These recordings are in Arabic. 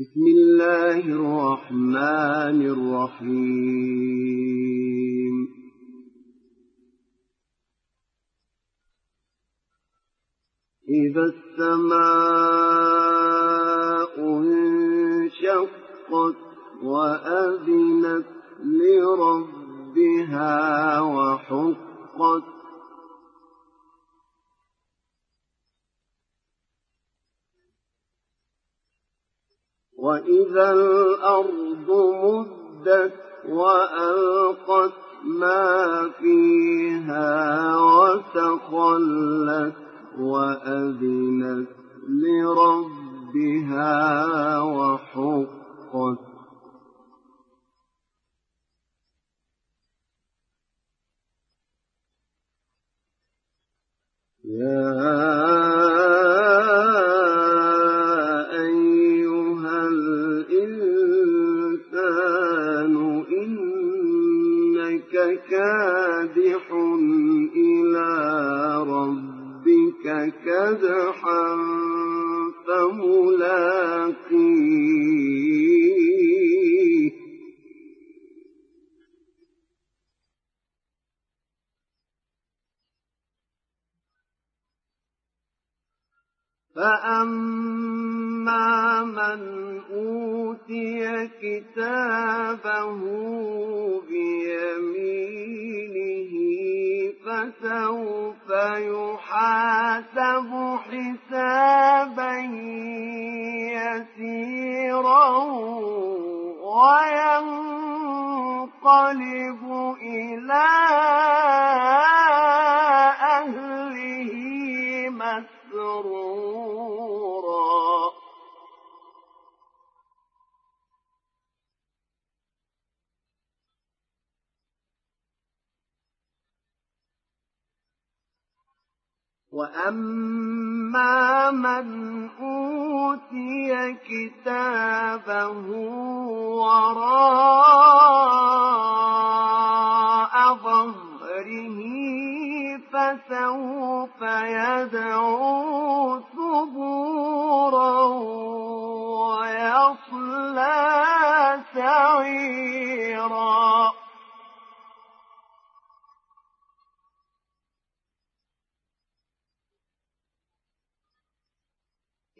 بسم الله الرحمن الرحيم. إذا السماء انشقت وأذنت لربها وحقت وإذا الأرض مدت وألقت ما فيها وتخلت وأذنت لربها وحقت يا فملاقيه فأما من أوتي كتابه بيمينه فسوف يحاسب حسابا يسيرا وينقلب إلى وأما من أوتي كتابه وراء ظهره فسوف يدعو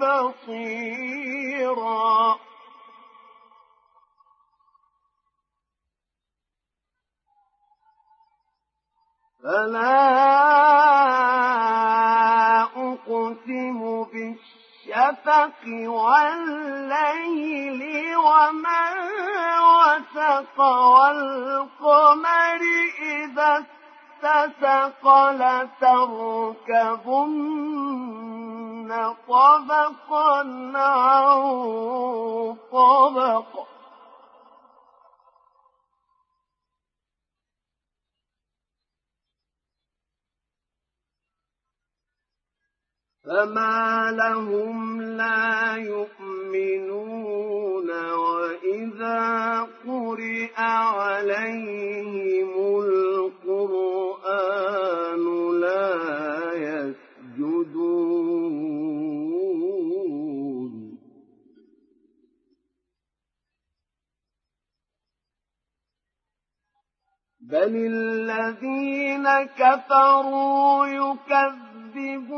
بصيرا. فلا أقسم بالشفق والليل وما وسق والقمر إذا اتسق لتركبن طبقا عن طبق. فما لهم لا يؤمنون وإذا قرئ عليهم بل الذين كفروا يكذبون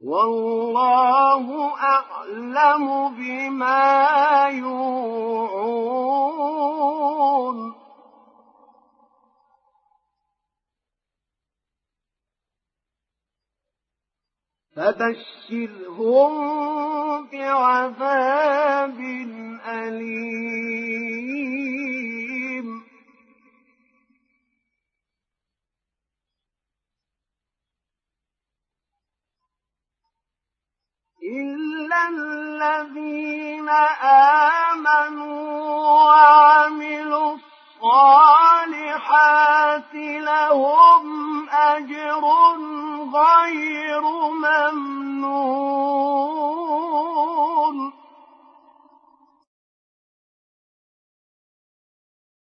والله أعلم بما يوعون فبشرهم بعذاب أليم. إلا الذين آمنوا غير ممنون.